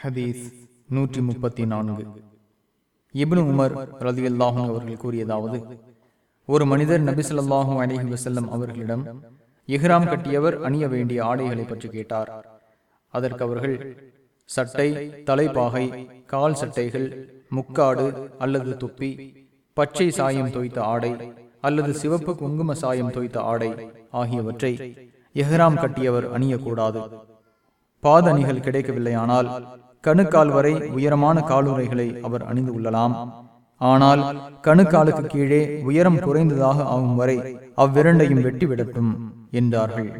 ஹதீஸ் நூற்றி முப்பத்தி நான்கு இப்னு உமர் ரதியுல்லாஹும் அவர்கள் கூறியதாவது ஒரு மனிதர் நபிசல்லாஹும் ஸல்லல்லாஹு வசல்லம் அவர்களிடம் இஹ்ராம் கட்டியவர் அணிய வேண்டிய ஆடைகளை பற்றி கேட்டார். அதற்கு அவர்கள் சட்டை தலைப்பாகை கால் சட்டைகள் முக்காடு அல்லது துப்பி பச்சை சாயம் தோய்த்த ஆடை அல்லது சிவப்பு குங்கும சாயம் தோய்த்த ஆடை ஆகியவற்றை எஹ்ராம் கட்டியவர் அணியக்கூடாது. பாதணிகள் கிடைக்கவில்லையானால் கணுக்கால் வரை உயரமான காலுறைகளை அவர் அணிந்து கொள்ளலாம். ஆனால் கணுக்காலுக்கு கீழே உயரம் குறைந்ததாக ஆகும் வரை அவ்விரண்டையும் வெட்டிவிடட்டும் என்றார்கள்.